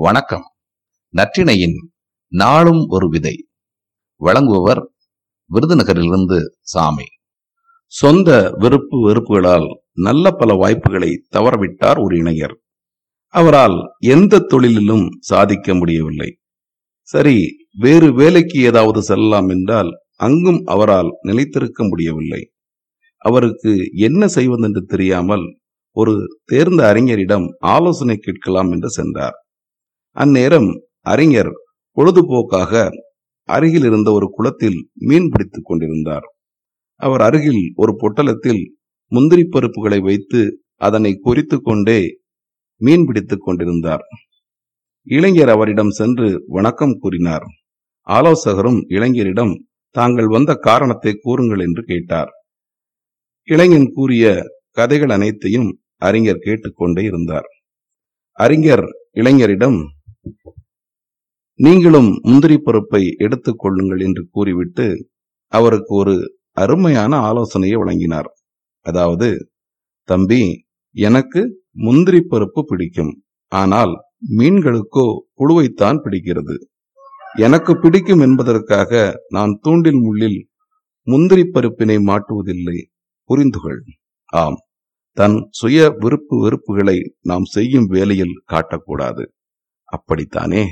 வணக்கம். நற்றிணையின் நாளும் ஒரு விதை. வழங்குபவர் விருதுநகரிலிருந்து சாமி. சொந்த விருப்பு வெறுப்புகளால் நல்ல பல வாய்ப்புகளை தவறவிட்டார் ஒரு இளைஞர் அவரால் எந்த தொழிலிலும் சாதிக்க முடியவில்லை. சரி வேறு வேலைக்கு ஏதாவது செல்லலாம் என்றால் அங்கும் அவரால் நிலைத்திருக்க முடியவில்லை. அவருக்கு என்ன செய்வதென்று தெரியாமல் ஒரு தேர்ந்த அறிஞரிடம் ஆலோசனை கேட்கலாம் என்று சென்றார். அந்நேரம் அறிஞர் பொழுதுபோக்காக அருகில் இருந்த ஒரு குளத்தில் மீன் பிடித்துக் கொண்டிருந்தார். அவர் அருகில் ஒரு பொட்டலத்தில் முந்திரி பருப்புகளை வைத்து அதனை குறித்து கொண்டே மீன் பிடித்துக் கொண்டிருந்தார். இளைஞர் அவரிடம் சென்று வணக்கம் கூறினார். ஆலோசகரும் இளைஞரிடம் தாங்கள் வந்த காரணத்தை கூறுங்கள் என்று கேட்டார். இளைஞன் கூறிய கதைகள் அனைத்தையும் அறிஞர் கேட்டுக்கொண்டே இருந்தார். அறிஞர் இளைஞரிடம் நீங்களும் முந்திரி பருப்பை எடுத்துக் கொள்ளுங்கள் என்று கூறிவிட்டு அவருக்கு ஒரு அருமையான ஆலோசனையை வழங்கினார். அதாவது தம்பி எனக்கு முந்திரி பருப்பு பிடிக்கும். ஆனால் மீன்களுக்கோ புழுவைத்தான் பிடிக்கிறது. எனக்கு பிடிக்கும் என்பதற்காக நான் தூண்டில் முள்ளில் முந்திரி பருப்பினை மாட்டுவதில்லை புரிந்துகள். ஆம். தன் சுய விருப்பு வெறுப்புகளை நாம் செய்யும் வேலையில் காட்டக்கூடாது. அப்படித்தானே?